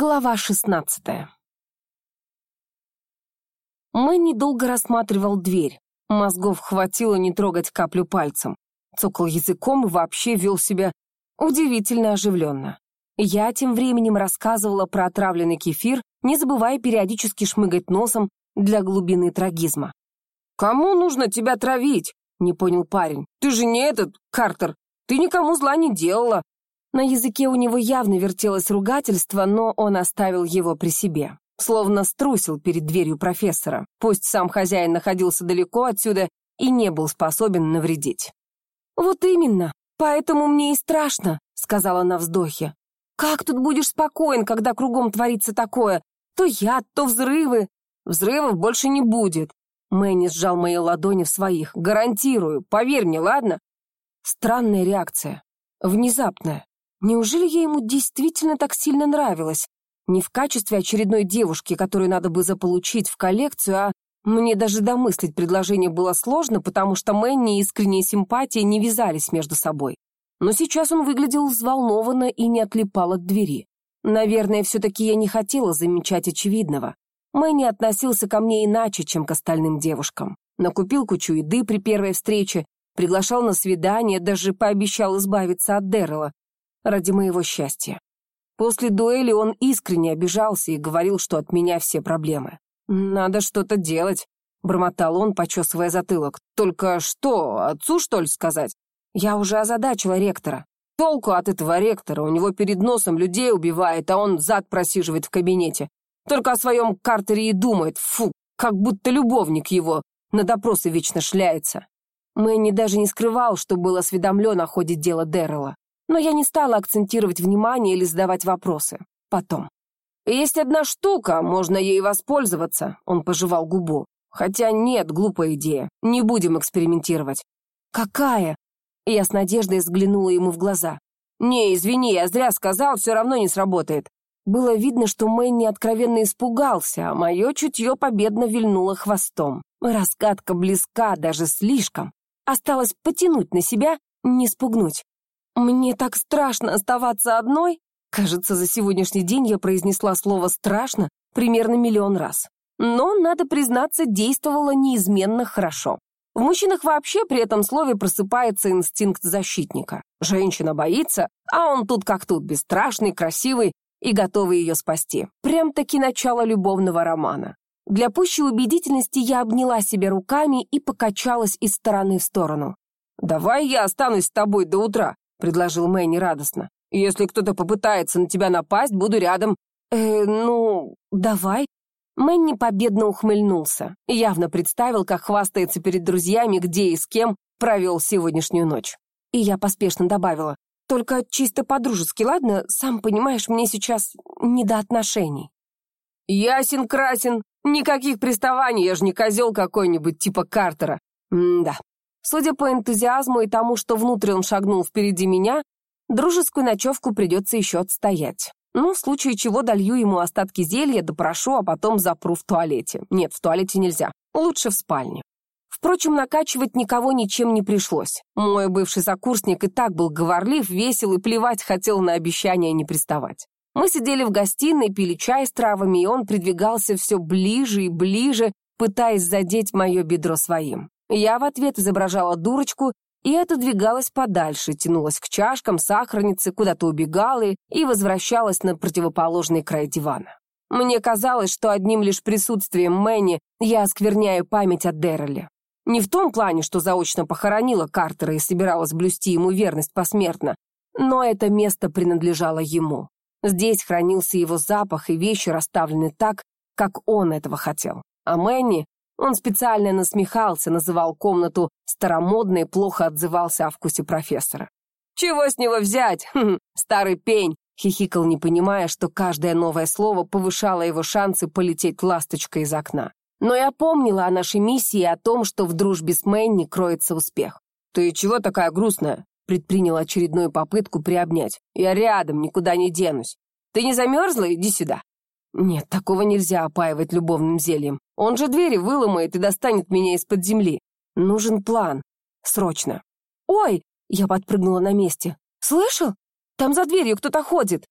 Глава шестнадцатая. Мэнни долго рассматривал дверь. Мозгов хватило не трогать каплю пальцем. Цокал языком и вообще вел себя удивительно оживленно. Я тем временем рассказывала про отравленный кефир, не забывая периодически шмыгать носом для глубины трагизма. «Кому нужно тебя травить?» — не понял парень. «Ты же не этот, Картер. Ты никому зла не делала. На языке у него явно вертелось ругательство, но он оставил его при себе. Словно струсил перед дверью профессора. Пусть сам хозяин находился далеко отсюда и не был способен навредить. «Вот именно, поэтому мне и страшно», — сказала на вздохе. «Как тут будешь спокоен, когда кругом творится такое? То яд, то взрывы». «Взрывов больше не будет». Мэнни сжал мои ладони в своих. «Гарантирую. Поверь мне, ладно?» Странная реакция. Внезапная. Неужели я ему действительно так сильно нравилась? Не в качестве очередной девушки, которую надо бы заполучить в коллекцию, а мне даже домыслить предложение было сложно, потому что Мэнни и искренняя симпатия не вязались между собой. Но сейчас он выглядел взволнованно и не отлипал от двери. Наверное, все-таки я не хотела замечать очевидного. Мэнни относился ко мне иначе, чем к остальным девушкам. Накупил кучу еды при первой встрече, приглашал на свидание, даже пообещал избавиться от Дэррела, ради моего счастья. После дуэли он искренне обижался и говорил, что от меня все проблемы. «Надо что-то делать», — бормотал он, почесывая затылок. «Только что, отцу, что ли, сказать? Я уже озадачила ректора. Толку от этого ректора, у него перед носом людей убивает, а он зад просиживает в кабинете. Только о своем Картере и думает, фу, как будто любовник его, на допросы вечно шляется». Мэнни даже не скрывал, что был осведомлен о ходе дела Дэррела но я не стала акцентировать внимание или задавать вопросы. Потом. «Есть одна штука, можно ей воспользоваться», — он пожевал губу. «Хотя нет, глупая идея. Не будем экспериментировать». «Какая?» Я с надеждой взглянула ему в глаза. «Не, извини, я зря сказал, все равно не сработает». Было видно, что Мэнни откровенно испугался, а мое чутье победно вильнуло хвостом. Раскатка близка, даже слишком. Осталось потянуть на себя, не спугнуть. «Мне так страшно оставаться одной!» Кажется, за сегодняшний день я произнесла слово «страшно» примерно миллион раз. Но, надо признаться, действовало неизменно хорошо. В мужчинах вообще при этом слове просыпается инстинкт защитника. Женщина боится, а он тут как тут, бесстрашный, красивый и готовый ее спасти. Прям-таки начало любовного романа. Для пущей убедительности я обняла себя руками и покачалась из стороны в сторону. «Давай я останусь с тобой до утра», — предложил Мэнни радостно. «Если кто-то попытается на тебя напасть, буду рядом». «Э, ну, давай». Мэнни победно ухмыльнулся. Явно представил, как хвастается перед друзьями, где и с кем провел сегодняшнюю ночь. И я поспешно добавила. «Только чисто по-дружески, ладно? Сам понимаешь, мне сейчас не до отношений». «Ясен-красен. Никаких приставаний, я же не козел какой-нибудь типа Картера». М-да. Судя по энтузиазму и тому, что внутрь он шагнул впереди меня, дружескую ночевку придется еще отстоять. Ну, в случае чего долью ему остатки зелья, допрошу, а потом запру в туалете. Нет, в туалете нельзя. Лучше в спальне. Впрочем, накачивать никого ничем не пришлось. Мой бывший сокурсник и так был говорлив, весел и плевать хотел на обещания не приставать. Мы сидели в гостиной, пили чай с травами, и он придвигался все ближе и ближе, пытаясь задеть мое бедро своим. Я в ответ изображала дурочку и отодвигалась подальше, тянулась к чашкам, сахарнице, куда-то убегала и возвращалась на противоположный край дивана. Мне казалось, что одним лишь присутствием Мэнни я оскверняю память о Дэрреле. Не в том плане, что заочно похоронила Картера и собиралась блюсти ему верность посмертно, но это место принадлежало ему. Здесь хранился его запах, и вещи расставлены так, как он этого хотел. А Мэнни он специально насмехался, называл комнату старомодной плохо отзывался о вкусе профессора. «Чего с него взять? Хм, старый пень!» хихикал, не понимая, что каждое новое слово повышало его шансы полететь ласточкой из окна. Но я помнила о нашей миссии и о том, что в дружбе с Мэнни кроется успех. «Ты чего такая грустная?» предпринял очередную попытку приобнять. «Я рядом, никуда не денусь. Ты не замерзла? Иди сюда». Нет, такого нельзя опаивать любовным зельем. Он же двери выломает и достанет меня из-под земли. Нужен план. Срочно. Ой! Я подпрыгнула на месте. Слышал? Там за дверью кто-то ходит.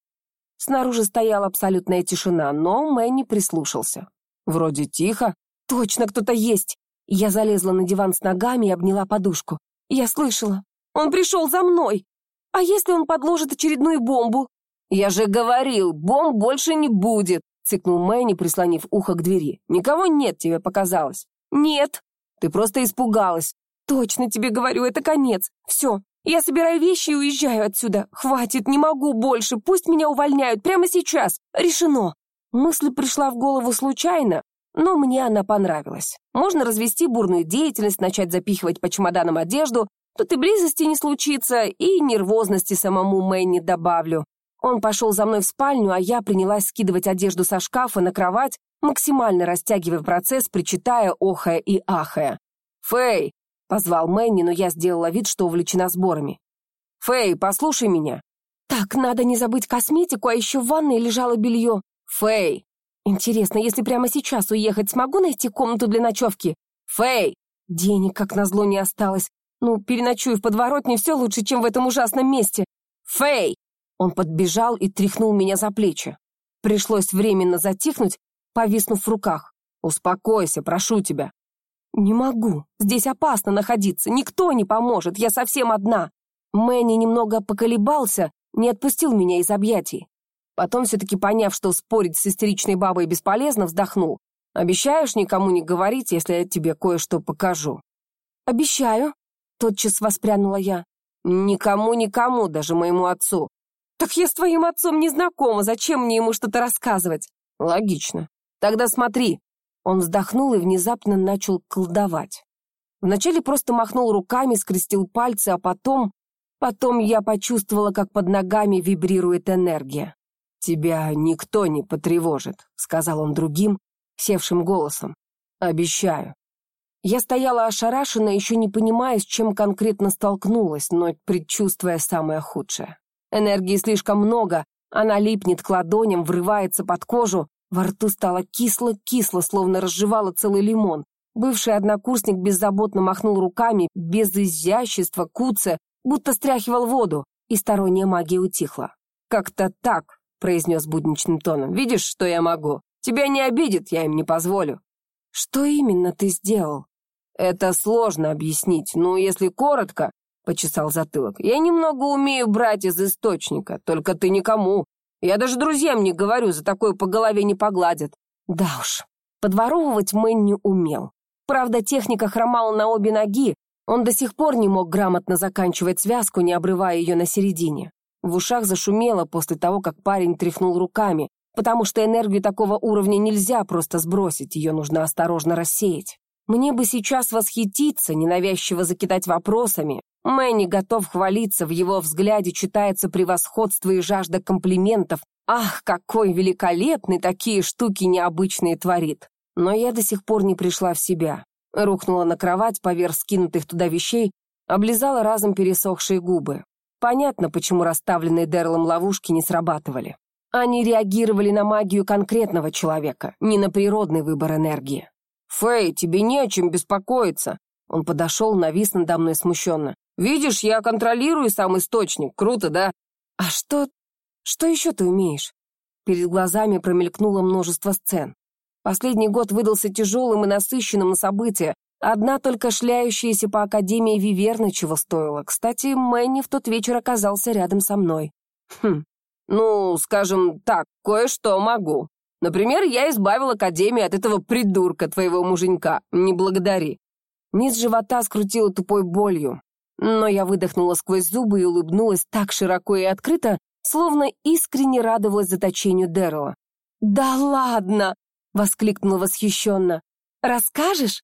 Снаружи стояла абсолютная тишина, но Мэнни прислушался. Вроде тихо. Точно кто-то есть. Я залезла на диван с ногами и обняла подушку. Я слышала. Он пришел за мной. А если он подложит очередную бомбу? Я же говорил, бомб больше не будет, цыкнул Мэнни, прислонив ухо к двери. Никого нет, тебе показалось. Нет. Ты просто испугалась. Точно тебе говорю, это конец. Все, я собираю вещи и уезжаю отсюда. Хватит, не могу больше. Пусть меня увольняют прямо сейчас. Решено. Мысль пришла в голову случайно, но мне она понравилась. Можно развести бурную деятельность, начать запихивать по чемоданам одежду. Тут и близости не случится, и нервозности самому Мэнни добавлю. Он пошел за мной в спальню, а я принялась скидывать одежду со шкафа на кровать, максимально растягивая процесс, причитая, охая и ахая. «Фэй, Позвал Мэнни, но я сделала вид, что увлечена сборами. «Фэй, послушай меня!» «Так, надо не забыть косметику, а еще в ванной лежало белье». «Фэй!» «Интересно, если прямо сейчас уехать, смогу найти комнату для ночевки?» «Фэй!» «Денег, как назло, не осталось. Ну, переночую в подворотне, все лучше, чем в этом ужасном месте». «Фэй!» Он подбежал и тряхнул меня за плечи. Пришлось временно затихнуть, повиснув в руках. «Успокойся, прошу тебя. «Не могу. Здесь опасно находиться. Никто не поможет. Я совсем одна». Мэнни немного поколебался, не отпустил меня из объятий. Потом, все-таки поняв, что спорить с истеричной бабой бесполезно, вздохнул. «Обещаешь никому не говорить, если я тебе кое-что покажу?» «Обещаю», — тотчас воспрянула я. «Никому-никому, даже моему отцу». «Так я с твоим отцом не знакома, зачем мне ему что-то рассказывать?» «Логично. Тогда смотри, он вздохнул и внезапно начал колдовать. Вначале просто махнул руками, скрестил пальцы, а потом... Потом я почувствовала, как под ногами вибрирует энергия. «Тебя никто не потревожит», — сказал он другим, севшим голосом. «Обещаю». Я стояла ошарашенно, еще не понимая, с чем конкретно столкнулась, но предчувствуя самое худшее. Энергии слишком много, она липнет к ладоням, врывается под кожу, во рту стало кисло-кисло, словно разжевала целый лимон. Бывший однокурсник беззаботно махнул руками, без изящества, куца, будто стряхивал воду, и сторонняя магия утихла. «Как-то так», — произнес будничным тоном. «Видишь, что я могу? Тебя не обидит, я им не позволю». «Что именно ты сделал?» «Это сложно объяснить, но если коротко», — почесал затылок, «я немного умею брать из источника, только ты никому. Я даже друзьям не говорю, за такое по голове не погладят. Да уж, подворовывать Мэн не умел. Правда, техника хромала на обе ноги, он до сих пор не мог грамотно заканчивать связку, не обрывая ее на середине. В ушах зашумело после того, как парень тряхнул руками, потому что энергию такого уровня нельзя просто сбросить, ее нужно осторожно рассеять. Мне бы сейчас восхититься, ненавязчиво закидать вопросами, Мэнни готов хвалиться, в его взгляде читается превосходство и жажда комплиментов. Ах, какой великолепный такие штуки необычные творит. Но я до сих пор не пришла в себя. Рухнула на кровать поверх скинутых туда вещей, облизала разом пересохшие губы. Понятно, почему расставленные Дерлом ловушки не срабатывали. Они реагировали на магию конкретного человека, не на природный выбор энергии. «Фэй, тебе не о чем беспокоиться!» Он подошел, навис надо мной смущенно. Видишь, я контролирую сам источник. Круто, да? А что... что еще ты умеешь? Перед глазами промелькнуло множество сцен. Последний год выдался тяжелым и насыщенным на события. Одна только шляющаяся по Академии Виверна чего стоила. Кстати, Мэнни в тот вечер оказался рядом со мной. Хм, ну, скажем так, кое-что могу. Например, я избавил Академию от этого придурка твоего муженька. Не благодари. Низ живота скрутило тупой болью. Но я выдохнула сквозь зубы и улыбнулась так широко и открыто, словно искренне радовалась заточению Дэрла. «Да ладно!» — воскликнула восхищенно. «Расскажешь?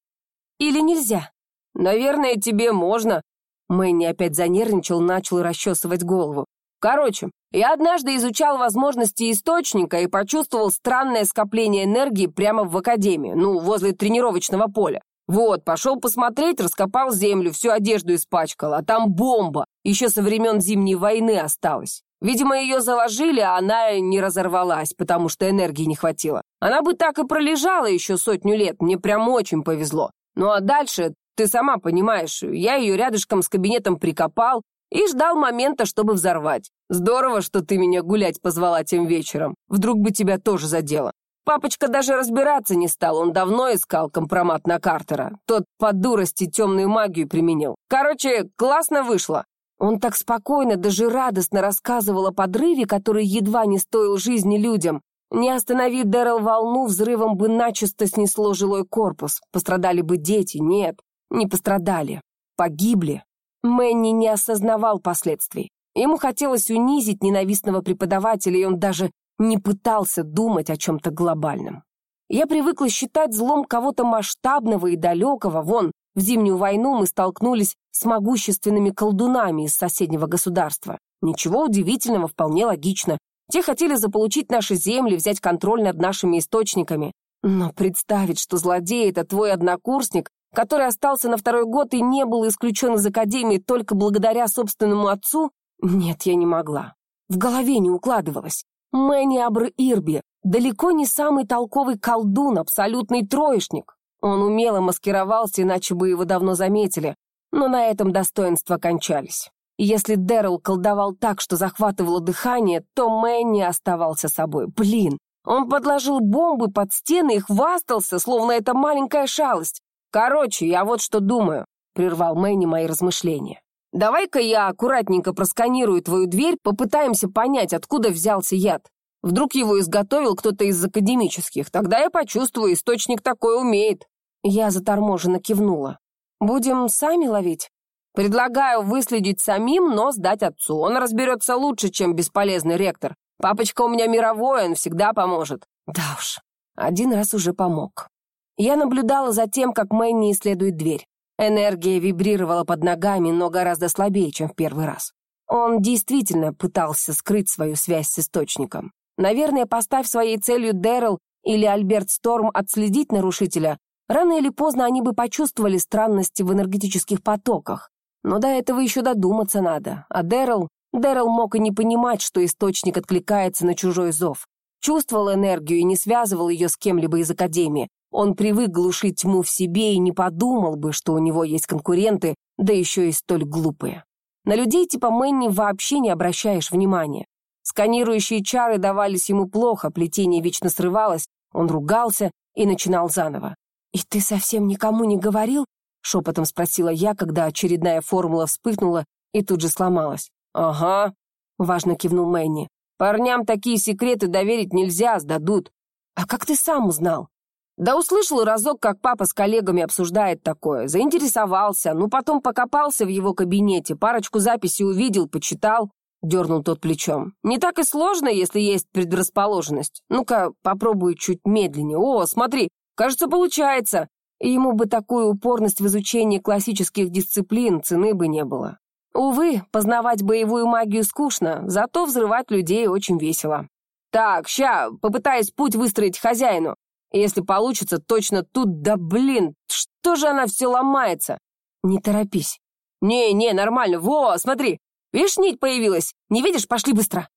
Или нельзя?» «Наверное, тебе можно». Мэнни опять занервничал, начал расчесывать голову. «Короче, я однажды изучал возможности источника и почувствовал странное скопление энергии прямо в академии, ну, возле тренировочного поля. Вот, пошел посмотреть, раскопал землю, всю одежду испачкал, а там бомба, еще со времен Зимней войны осталась. Видимо, ее заложили, а она не разорвалась, потому что энергии не хватило. Она бы так и пролежала еще сотню лет, мне прям очень повезло. Ну а дальше, ты сама понимаешь, я ее рядышком с кабинетом прикопал, и ждал момента, чтобы взорвать. Здорово, что ты меня гулять позвала тем вечером. Вдруг бы тебя тоже задело. Папочка даже разбираться не стал, он давно искал компромат на Картера. Тот по дурости темную магию применил. Короче, классно вышло. Он так спокойно, даже радостно рассказывал о подрыве, который едва не стоил жизни людям. Не остановив Дэрил волну, взрывом бы начисто снесло жилой корпус. Пострадали бы дети. Нет, не пострадали. Погибли. Мэнни не осознавал последствий. Ему хотелось унизить ненавистного преподавателя, и он даже не пытался думать о чем-то глобальном. Я привыкла считать злом кого-то масштабного и далекого. Вон, в Зимнюю войну мы столкнулись с могущественными колдунами из соседнего государства. Ничего удивительного, вполне логично. Те хотели заполучить наши земли, взять контроль над нашими источниками. Но представить, что злодей — это твой однокурсник, который остался на второй год и не был исключен из академии только благодаря собственному отцу, нет, я не могла. В голове не укладывалось. Мэнни Абр Ирби далеко не самый толковый колдун, абсолютный троечник. Он умело маскировался, иначе бы его давно заметили, но на этом достоинства кончались. если Дэрил колдовал так, что захватывало дыхание, то Мэнни оставался собой. Блин, он подложил бомбы под стены и хвастался, словно это маленькая шалость. Короче, я вот что думаю, прервал Мэнни мои размышления. Давай-ка я аккуратненько просканирую твою дверь, попытаемся понять, откуда взялся яд. Вдруг его изготовил кто-то из академических, тогда я почувствую, источник такой умеет. Я заторможенно кивнула. Будем сами ловить? Предлагаю выследить самим, но сдать отцу. Он разберется лучше, чем бесполезный ректор. Папочка у меня мировой, он всегда поможет. Да уж, один раз уже помог. Я наблюдала за тем, как Мэнни исследует дверь. Энергия вибрировала под ногами, но гораздо слабее, чем в первый раз. Он действительно пытался скрыть свою связь с источником. Наверное, поставь своей целью Дэрил или Альберт Сторм отследить нарушителя, рано или поздно они бы почувствовали странности в энергетических потоках. Но до этого еще додуматься надо. А Дэрил... Дэрил мог и не понимать, что источник откликается на чужой зов. Чувствовал энергию и не связывал ее с кем-либо из Академии, он привык глушить тьму в себе и не подумал бы, что у него есть конкуренты, да еще и столь глупые. На людей типа Мэнни вообще не обращаешь внимания. Сканирующие чары давались ему плохо, плетение вечно срывалось, он ругался и начинал заново. «И ты совсем никому не говорил?» — шепотом спросила я, когда очередная формула вспыхнула и тут же сломалась. «Ага», — важно кивнул Мэнни. «Парням такие секреты доверить нельзя, сдадут». «А как ты сам узнал?» Да услышал разок, как папа с коллегами обсуждает такое. Заинтересовался, ну потом покопался в его кабинете, парочку записей увидел, почитал. Дернул тот плечом. Не так и сложно, если есть предрасположенность. Ну-ка, попробуй чуть медленнее. О, смотри, кажется, получается. Ему бы такую упорность в изучении классических дисциплин цены бы не было. Увы, познавать боевую магию скучно, зато взрывать людей очень весело. Так, ща, попытаюсь путь выстроить хозяину. Если получится, точно тут, да блин, что же она все ломается? Не торопись. Не-не, нормально, во, смотри, видишь, нить появилась, не видишь, пошли быстро.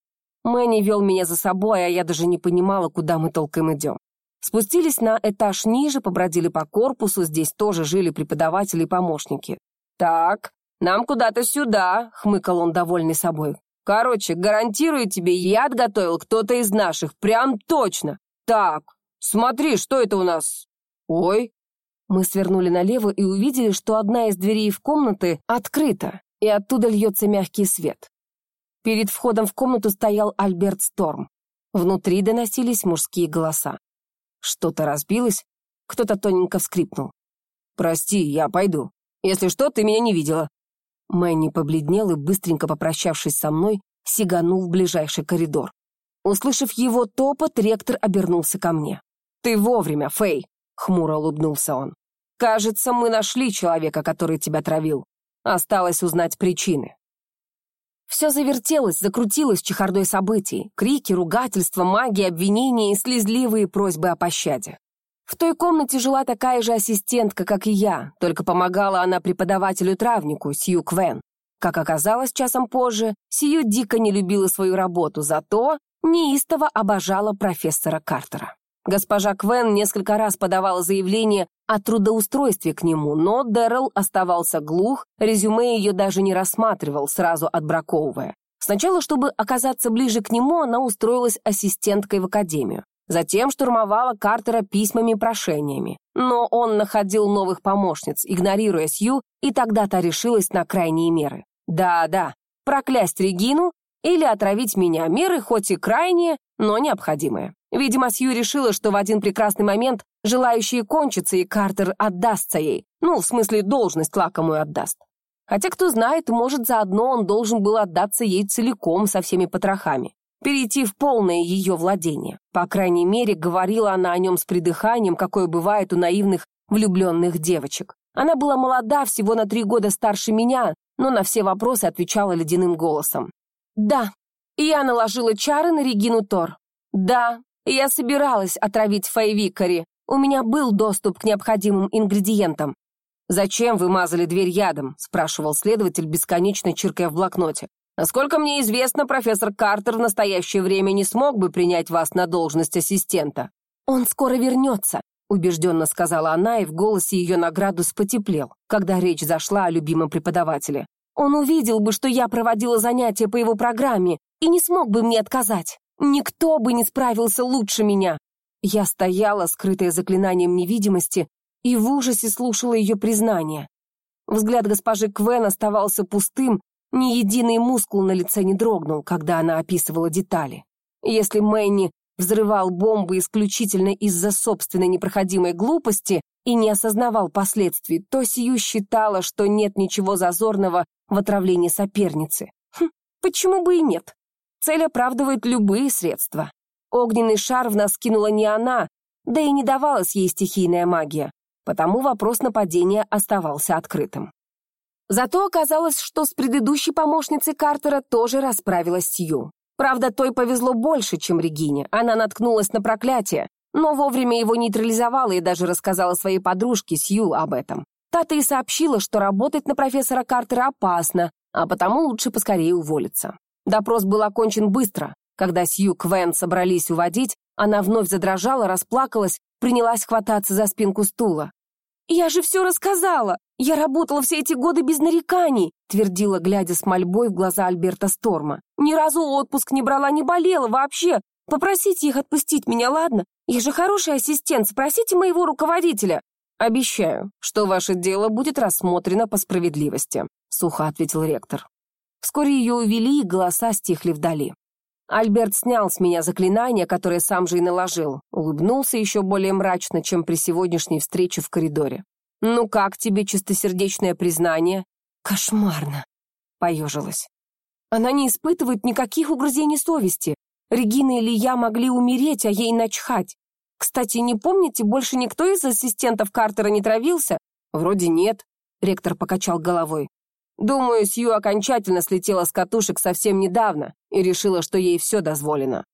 Мэнни вел меня за собой, а я даже не понимала, куда мы толком идем. Спустились на этаж ниже, побродили по корпусу, здесь тоже жили преподаватели и помощники. «Так, нам куда-то сюда», — хмыкал он, довольный собой. «Короче, гарантирую тебе, яд готовил кто-то из наших, прям точно. Так, Смотри, что это у нас? Ой!» Мы свернули налево и увидели, что одна из дверей в комнаты открыта, и оттуда льется мягкий свет. Перед входом в комнату стоял Альберт Сторм. Внутри доносились мужские голоса. Что-то разбилось, кто-то тоненько вскрипнул. «Прости, я пойду. Если что, ты меня не видела». Мэнни побледнел и, быстренько попрощавшись со мной, сиганул в ближайший коридор. Услышав его топот, ректор обернулся ко мне. «Ты вовремя, Фэй!» — хмуро улыбнулся он. «Кажется, мы нашли человека, который тебя травил. Осталось узнать причины». Все завертелось, закрутилось чехардой событий. Крики, ругательства, магия, обвинения и слезливые просьбы о пощаде. В той комнате жила такая же ассистентка, как и я, только помогала она преподавателю-травнику, Сью Квен. Как оказалось часом позже, Сью дико не любила свою работу, зато неистово обожала профессора Картера. Госпожа Квен несколько раз подавала заявление о трудоустройстве к нему, но Дэрил оставался глух, резюме ее даже не рассматривал, сразу отбраковывая. Сначала, чтобы оказаться ближе к нему, она устроилась ассистенткой в академию. Затем штурмовала Картера письмами-прошениями. Но он находил новых помощниц, игнорируя Сью, и тогда та решилась на крайние меры. Да-да, проклясть Регину или отравить меня. Меры хоть и крайние, но необходимые. Видимо, Сью решила, что в один прекрасный момент желающие кончатся, и Картер отдастся ей. Ну, в смысле, должность лакомую отдаст. Хотя, кто знает, может, заодно он должен был отдаться ей целиком со всеми потрохами перейти в полное ее владение. По крайней мере, говорила она о нем с придыханием, какое бывает у наивных влюбленных девочек. Она была молода, всего на три года старше меня, но на все вопросы отвечала ледяным голосом. «Да, я наложила чары на Регину Тор. Да, я собиралась отравить Фейвикари. У меня был доступ к необходимым ингредиентам. «Зачем вы мазали дверь ядом?» — спрашивал следователь, бесконечно чиркая в блокноте. Насколько мне известно, профессор Картер в настоящее время не смог бы принять вас на должность ассистента. Он скоро вернется, убежденно сказала она, и в голосе ее на градус потеплел, когда речь зашла о любимом преподавателе. Он увидел бы, что я проводила занятия по его программе, и не смог бы мне отказать. Никто бы не справился лучше меня. Я стояла, скрытая заклинанием невидимости, и в ужасе слушала ее признание. Взгляд госпожи Квен оставался пустым, ни единый мускул на лице не дрогнул, когда она описывала детали. Если Мэнни взрывал бомбы исключительно из-за собственной непроходимой глупости и не осознавал последствий, то Сию считала, что нет ничего зазорного в отравлении соперницы. Хм, почему бы и нет? Цель оправдывает любые средства. Огненный шар в нас кинула не она, да и не давалась ей стихийная магия, потому вопрос нападения оставался открытым. Зато оказалось, что с предыдущей помощницей Картера тоже расправилась Сью. Правда, той повезло больше, чем Регине. Она наткнулась на проклятие, но вовремя его нейтрализовала и даже рассказала своей подружке Сью об этом. Та-то и сообщила, что работать на профессора Картера опасно, а потому лучше поскорее уволиться. Допрос был окончен быстро. Когда Сью Квен собрались уводить, она вновь задрожала, расплакалась, принялась хвататься за спинку стула. «Я же все рассказала! Я работала все эти годы без нареканий!» твердила, глядя с мольбой в глаза Альберта Сторма. «Ни разу отпуск не брала, не болела вообще! Попросите их отпустить меня, ладно? Я же хороший ассистент, спросите моего руководителя!» «Обещаю, что ваше дело будет рассмотрено по справедливости», сухо ответил ректор. Вскоре ее увели, и голоса стихли вдали. Альберт снял с меня заклинание, которое сам же и наложил. Улыбнулся еще более мрачно, чем при сегодняшней встрече в коридоре. «Ну как тебе чистосердечное признание?» «Кошмарно», — поежилась. «Она не испытывает никаких угрызений совести. Регина или я могли умереть, а ей начхать. Кстати, не помните, больше никто из ассистентов Картера не травился?» «Вроде нет», — ректор покачал головой. Думаю, Сью окончательно слетела с катушек совсем недавно и решила, что ей все дозволено.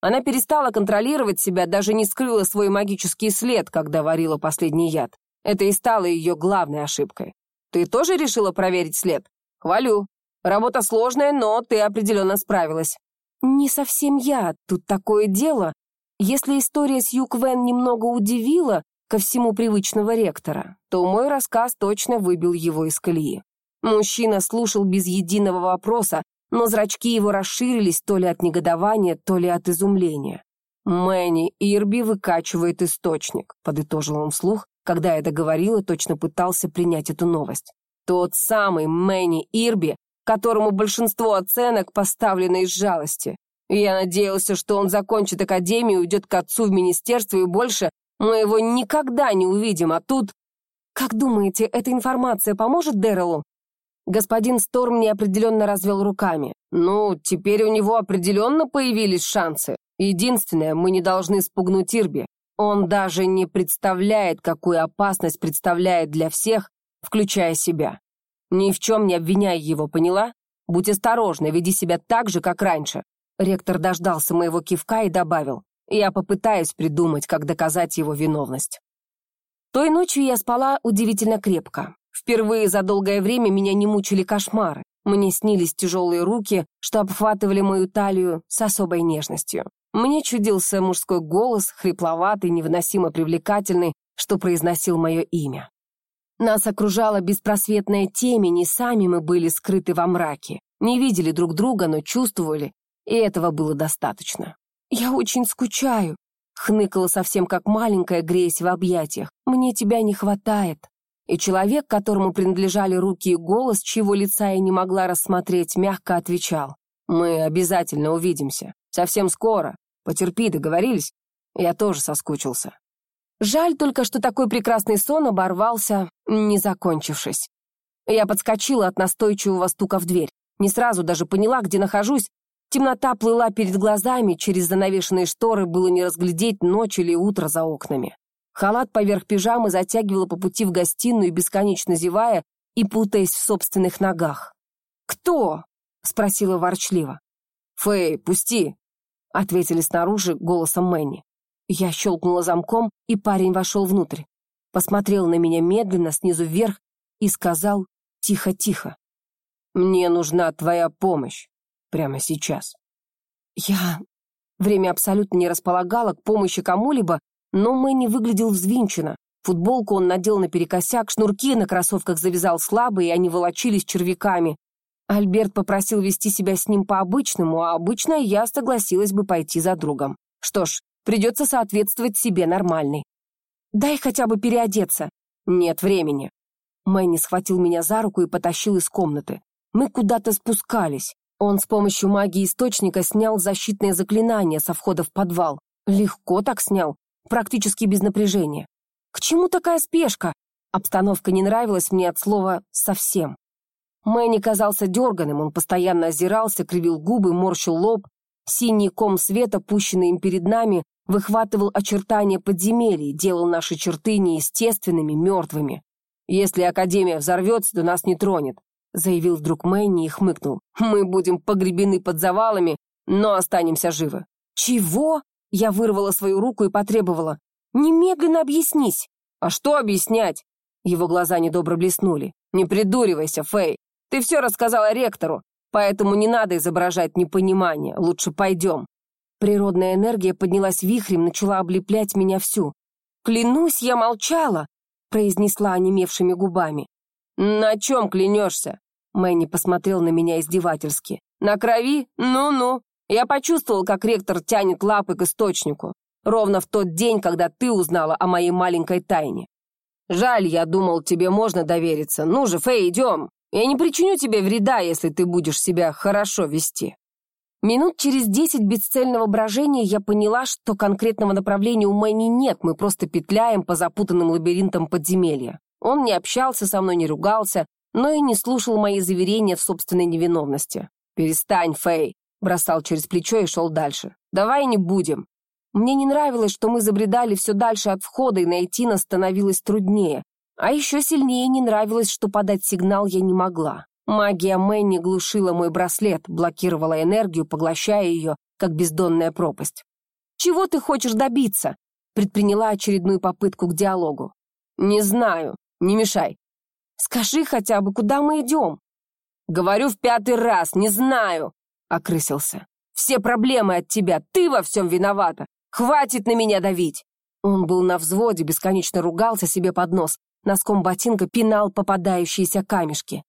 Она перестала контролировать себя, даже не скрыла свой магический след, когда варила последний яд. Это и стало ее главной ошибкой. Ты тоже решила проверить след? Хвалю. Работа сложная, но ты определенно справилась. Не совсем я, тут такое дело. Если история с Юквен немного удивила ко всему привычного ректора, то мой рассказ точно выбил его из колеи. Мужчина слушал без единого вопроса, но зрачки его расширились то ли от негодования, то ли от изумления. «Мэнни Ирби выкачивает источник», — подытожил он вслух, когда я договорила, точно пытался принять эту новость. «Тот самый Мэнни Ирби, которому большинство оценок поставлено из жалости. Я надеялся, что он закончит академию, уйдет к отцу в министерство, и больше мы его никогда не увидим, а тут...» «Как думаете, эта информация поможет Дэрилу?» Господин Сторм неопределенно развел руками. «Ну, теперь у него определенно появились шансы. Единственное, мы не должны спугнуть Ирби. Он даже не представляет, какую опасность представляет для всех, включая себя. Ни в чем не обвиняй его, поняла? Будь осторожна, веди себя так же, как раньше». Ректор дождался моего кивка и добавил. «Я попытаюсь придумать, как доказать его виновность». Той ночью я спала удивительно крепко. Впервые за долгое время меня не мучили кошмары. Мне снились тяжелые руки, что обхватывали мою талию с особой нежностью. Мне чудился мужской голос, хрипловатый, невыносимо привлекательный, что произносил мое имя. Нас окружала беспросветная темень, и сами мы были скрыты во мраке. Не видели друг друга, но чувствовали, и этого было достаточно. «Я очень скучаю», — хныкала совсем как маленькая, греясь в объятиях. «Мне тебя не хватает». И человек, которому принадлежали руки и голос, чьего лица я не могла рассмотреть, мягко отвечал. «Мы обязательно увидимся. Совсем скоро. Потерпи, договорились? Я тоже соскучился». Жаль только, что такой прекрасный сон оборвался, не закончившись. Я подскочила от настойчивого стука в дверь. Не сразу даже поняла, где нахожусь. Темнота плыла перед глазами, через занавешенные шторы было не разглядеть ночь или утро за окнами. Халат поверх пижамы затягивала по пути в гостиную, бесконечно зевая и путаясь в собственных ногах. «Кто?» — спросила ворчливо. «Фэй, пусти!» — ответили снаружи голосом Мэнни. Я щелкнула замком, и парень вошел внутрь. Посмотрел на меня медленно, снизу вверх, и сказал тихо-тихо. «Мне нужна твоя помощь. Прямо сейчас». Я... Время абсолютно не располагало к помощи кому-либо, но Мэнни выглядел взвинченно. Футболку он надел наперекосяк, шнурки на кроссовках завязал слабо, и они волочились червяками. Альберт попросил вести себя с ним по-обычному, а обычно я согласилась бы пойти за другом. Что ж, придется соответствовать себе нормальной. «Дай хотя бы переодеться». «Нет времени». Мэнни схватил меня за руку и потащил из комнаты. Мы куда-то спускались. Он с помощью магии источника снял защитное заклинание со входа в подвал. Легко так снял, практически без напряжения. К чему такая спешка? Обстановка не нравилась мне от слова «совсем». Мэнни казался дерганым, он постоянно озирался, кривил губы, морщил лоб. Синий ком света, пущенный им перед нами, выхватывал очертания подземелий, делал наши черты неестественными, мертвыми. «Если Академия взорвется, то нас не тронет», заявил вдруг Мэнни и хмыкнул. «Мы будем погребены под завалами, но останемся живы». «Чего?» Я вырвала свою руку и потребовала. «Немедленно объяснись!» «А что объяснять?» Его глаза недобро блеснули. «Не придуривайся, Фэй. Ты все рассказала ректору, поэтому не надо изображать непонимание. Лучше пойдем». Природная энергия поднялась вихрем, начала облеплять меня всю. «Клянусь, я молчала!» произнесла онемевшими губами. «На чем клянешься?» Мэнни посмотрел на меня издевательски. «На крови? Ну-ну. Я почувствовал, как ректор тянет лапы к источнику. Ровно в тот день, когда ты узнала о моей маленькой тайне. Жаль, я думал, тебе можно довериться. Ну же, Фэй, идем. Я не причиню тебе вреда, если ты будешь себя хорошо вести». Минут через десять бесцельного брожения я поняла, что конкретного направления у Мэнни нет, мы просто петляем по запутанным лабиринтам подземелья. Он не общался со мной, не ругался, но и не слушал мои заверения в собственной невиновности. «Перестань, Фэй!» Бросал через плечо и шел дальше. «Давай не будем!» Мне не нравилось, что мы забредали все дальше от входа, и найти нас становилось труднее. А еще сильнее не нравилось, что подать сигнал я не могла. Магия Мэнни глушила мой браслет, блокировала энергию, поглощая ее, как бездонная пропасть. «Чего ты хочешь добиться?» предприняла очередную попытку к диалогу. «Не знаю», не мешай. Скажи хотя бы, куда мы идем? Говорю в пятый раз, не знаю, окрысился. Все проблемы от тебя, ты во всем виновата. Хватит на меня давить. Он был на взводе, бесконечно ругался себе под нос, носком ботинка пинал попадающиеся камешки.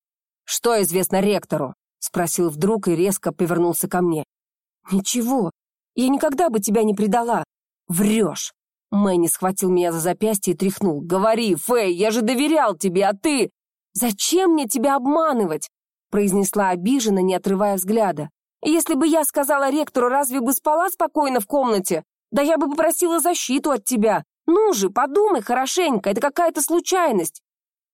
«Что известно ректору?» — спросил вдруг и резко повернулся ко мне. «Ничего, я никогда бы тебя не предала. Врешь. Мэнни схватил меня за запястье и тряхнул. «Говори, Фэй, я же доверял тебе, а ты...» «Зачем мне тебя обманывать?» произнесла обиженно, не отрывая взгляда. «Если бы я сказала ректору, разве бы спала спокойно в комнате? Да я бы попросила защиту от тебя. Ну же, подумай хорошенько, это какая-то случайность».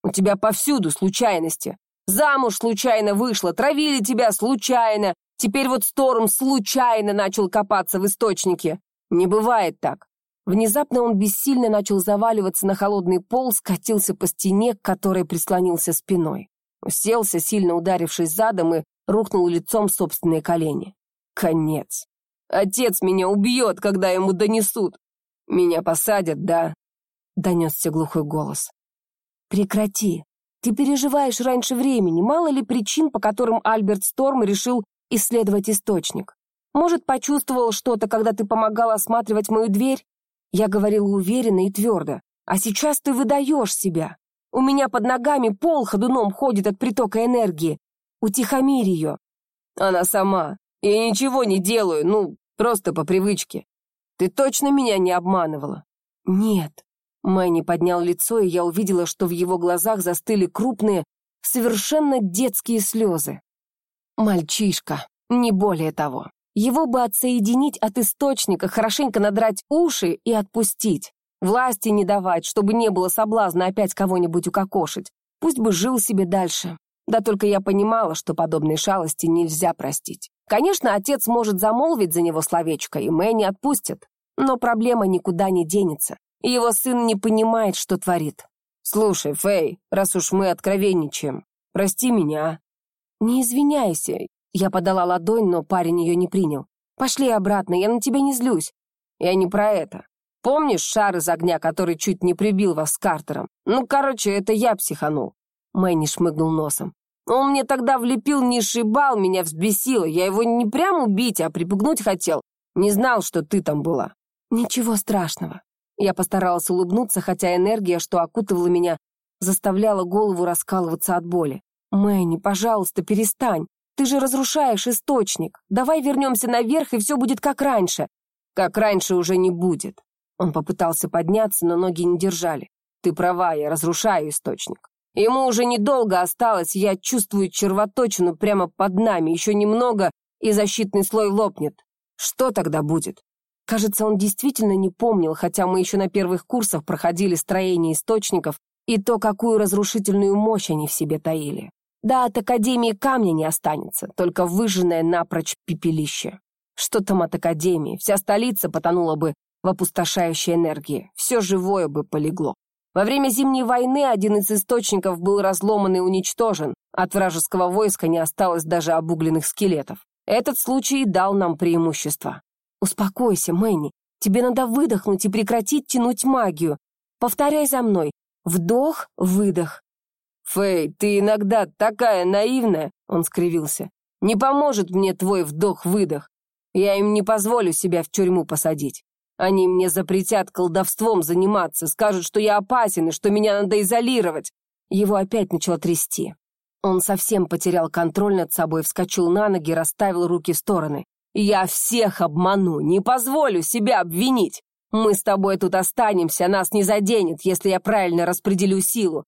«У тебя повсюду случайности. Замуж случайно вышла, травили тебя случайно. Теперь вот Сторм случайно начал копаться в источнике. Не бывает так. Внезапно он бессильно начал заваливаться на холодный пол, скатился по стене, к которой прислонился спиной. Уселся, сильно ударившись задом, и рухнул лицом в собственные колени. Конец. Отец меня убьет, когда ему донесут. Меня посадят, да? Донесся глухой голос. Прекрати. Ты переживаешь раньше времени. Мало ли причин, по которым Альберт Сторм решил исследовать источник. Может, почувствовал что-то, когда ты помогал осматривать мою дверь? Я говорила уверенно и твердо. А сейчас ты выдаешь себя. У меня под ногами пол ходуном ходит от притока энергии. Утихомирь ее. Она сама. Я ничего не делаю, ну, просто по привычке. Ты точно меня не обманывала? Нет. Мэнни поднял лицо, и я увидела, что в его глазах застыли крупные, совершенно детские слезы. Мальчишка, не более того. Его бы отсоединить от источника, хорошенько надрать уши и отпустить. Власти не давать, чтобы не было соблазна опять кого-нибудь укокошить. Пусть бы жил себе дальше. Да только я понимала, что подобные шалости нельзя простить. Конечно, отец может замолвить за него словечко, и Мэнни отпустит. Но проблема никуда не денется. Его сын не понимает, что творит. «Слушай, Фэй, раз уж мы откровенничаем, прости меня». «Не извиняйся». Я подала ладонь, но парень ее не принял. «Пошли обратно, я на тебя не злюсь». «Я не про это. Помнишь шар из огня, который чуть не прибил вас с Картером? Ну, короче, это я психанул». Мэнни шмыгнул носом. Он мне тогда влепил низший бал, меня взбесило. Я его не прям убить, а припугнуть хотел. Не знал, что ты там была. Ничего страшного. Я постаралась улыбнуться, хотя энергия, что окутывала меня, заставляла голову раскалываться от боли. «Мэнни, пожалуйста, перестань. Ты же разрушаешь источник. Давай вернемся наверх, и все будет как раньше». «Как раньше уже не будет». Он попытался подняться, но ноги не держали. «Ты права, я разрушаю источник. Ему уже недолго осталось, я чувствую червоточину прямо под нами. Еще немного, и защитный слой лопнет. Что тогда будет?» Кажется, он действительно не помнил, хотя мы еще на первых курсах проходили строение источников и то, какую разрушительную мощь они в себе таили. Да, от Академии камня не останется, только выжженное напрочь пепелище. Что там от Академии? Вся столица потонула бы в опустошающей энергии, все живое бы полегло. Во время Зимней войны один из источников был разломан и уничтожен, от вражеского войска не осталось даже обугленных скелетов. Этот случай дал нам преимущество. «Успокойся, Мэнни. Тебе надо выдохнуть и прекратить тянуть магию. Повторяй за мной. Вдох, выдох». «Фэй, ты иногда такая наивная», — он скривился. «Не поможет мне твой вдох-выдох. Я им не позволю себя в тюрьму посадить. Они мне запретят колдовством заниматься, скажут, что я опасен и что меня надо изолировать». Его опять начало трясти. Он совсем потерял контроль над собой, вскочил на ноги, расставил руки в стороны. Я всех обману, не позволю себя обвинить. Мы с тобой тут останемся, нас не заденет, если я правильно распределю силу.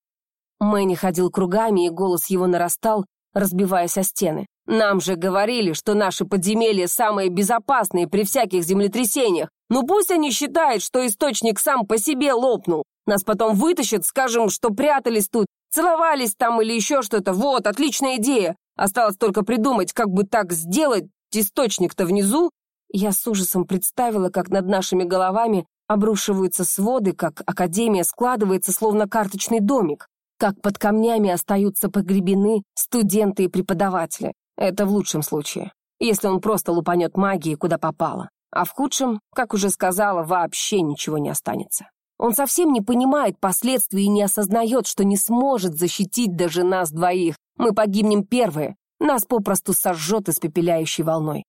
Мэнни ходил кругами, и голос его нарастал, разбиваясь о стены. Нам же говорили, что наши подземелья самые безопасные при всяких землетрясениях. Ну пусть они считают, что источник сам по себе лопнул. Нас потом вытащат, скажем, что прятались тут, целовались там или еще что-то. Вот, отличная идея. Осталось только придумать, как бы так сделать, источник-то внизу, я с ужасом представила, как над нашими головами обрушиваются своды, как академия складывается, словно карточный домик, как под камнями остаются погребены студенты и преподаватели. Это в лучшем случае, если он просто лупанет магией, куда попало. А в худшем, как уже сказала, вообще ничего не останется. Он совсем не понимает последствий и не осознает, что не сможет защитить даже нас двоих. Мы погибнем первые, нас попросту сожжет испепеляющей волной.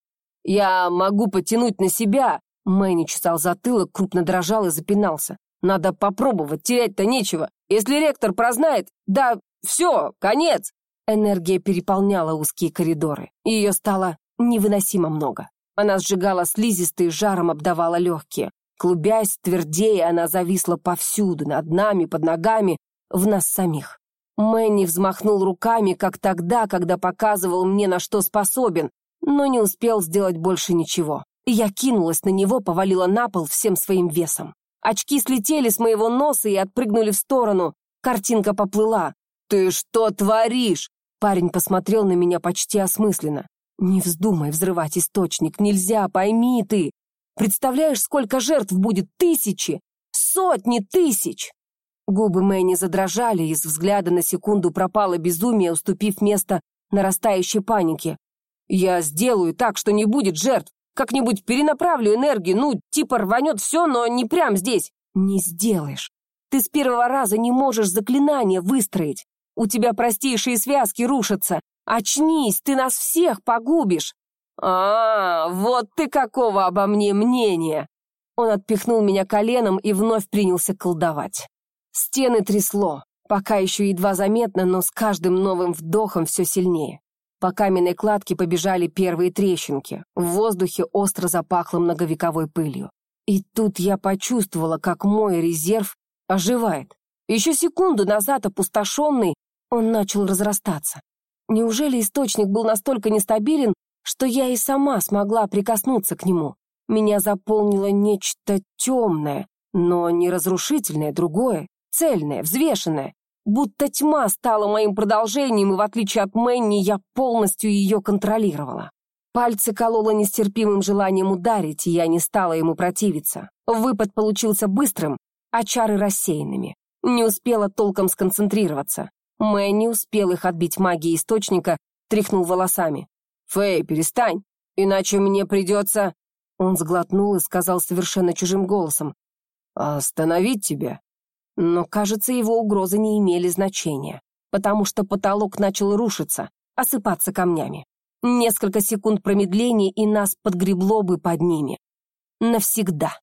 «Я могу потянуть на себя!» Мэнни чесал затылок, крупно дрожал и запинался. «Надо попробовать, терять-то нечего. Если ректор прознает, да, все, конец!» Энергия переполняла узкие коридоры. Ее стало невыносимо много. Она сжигала слизистые, жаром обдавала легкие. Клубясь, твердее, она зависла повсюду, над нами, под ногами, в нас самих. Мэнни взмахнул руками, как тогда, когда показывал мне, на что способен, но не успел сделать больше ничего. Я кинулась на него, повалила на пол всем своим весом. Очки слетели с моего носа и отпрыгнули в сторону. Картинка поплыла. «Ты что творишь?» Парень посмотрел на меня почти осмысленно. «Не вздумай взрывать источник, нельзя, пойми ты. Представляешь, сколько жертв будет? Тысячи! Сотни тысяч!» Губы Мэнни задрожали, из взгляда на секунду пропало безумие, уступив место нарастающей панике. «Я сделаю так, что не будет жертв. Как-нибудь перенаправлю энергию, ну, типа рванет все, но не прям здесь». «Не сделаешь. Ты с первого раза не можешь заклинание выстроить. У тебя простейшие связки рушатся. Очнись, ты нас всех погубишь!» «А, вот ты какого обо мне мнения!» Он отпихнул меня коленом и вновь принялся колдовать. Стены трясло, пока еще едва заметно, но с каждым новым вдохом все сильнее. По каменной кладке побежали первые трещинки, в воздухе остро запахло многовековой пылью. И тут я почувствовала, как мой резерв оживает. Еще секунду назад опустошенный, он начал разрастаться. Неужели источник был настолько нестабилен, что я и сама смогла прикоснуться к нему? Меня заполнило нечто темное, но не разрушительное, другое, цельное, взвешенное. Будто тьма стала моим продолжением, и в отличие от Мэнни, я полностью ее контролировала. Пальцы кололо нестерпимым желанием ударить, и я не стала ему противиться. Выпад получился быстрым, а чары рассеянными. Не успела толком сконцентрироваться. Мэн не успел их отбить магией источника, тряхнул волосами. «Фэй, перестань, иначе мне придется...» Он сглотнул и сказал совершенно чужим голосом. «Остановить тебя?» Но, кажется, его угрозы не имели значения, потому что потолок начал рушиться, осыпаться камнями. Несколько секунд промедления, и нас подгребло бы под ними. Навсегда.